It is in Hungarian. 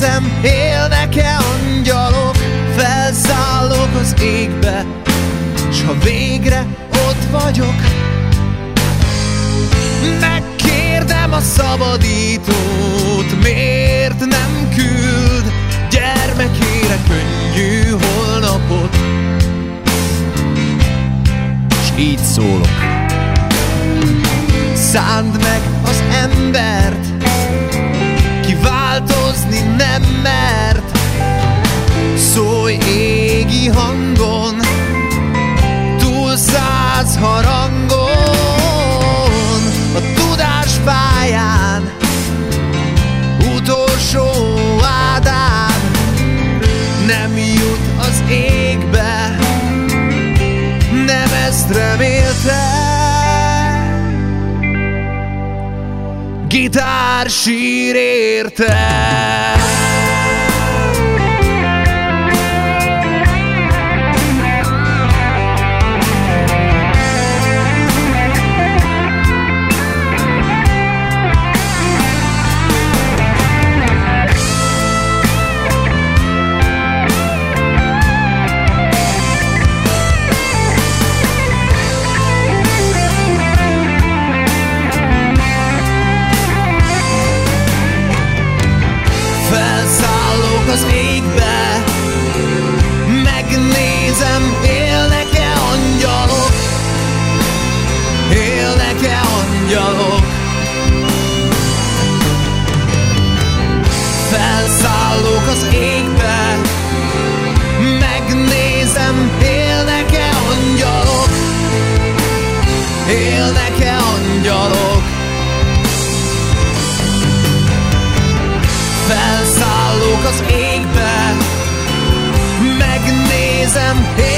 Megnézem, élnek-e angyalok Felszállok az égbe S ha végre ott vagyok Megkérdem a szabadítót mert Szólj égi hangon Túl száz harangon. A tudás pályán Utolsó ádán Nem jut az égbe Nem ezt remélte. Gitár sír érte az égbe Megnézem, élnek-e angyalok? Élnek-e angyalok? Felszállok az égbe Megnézem, élnek-e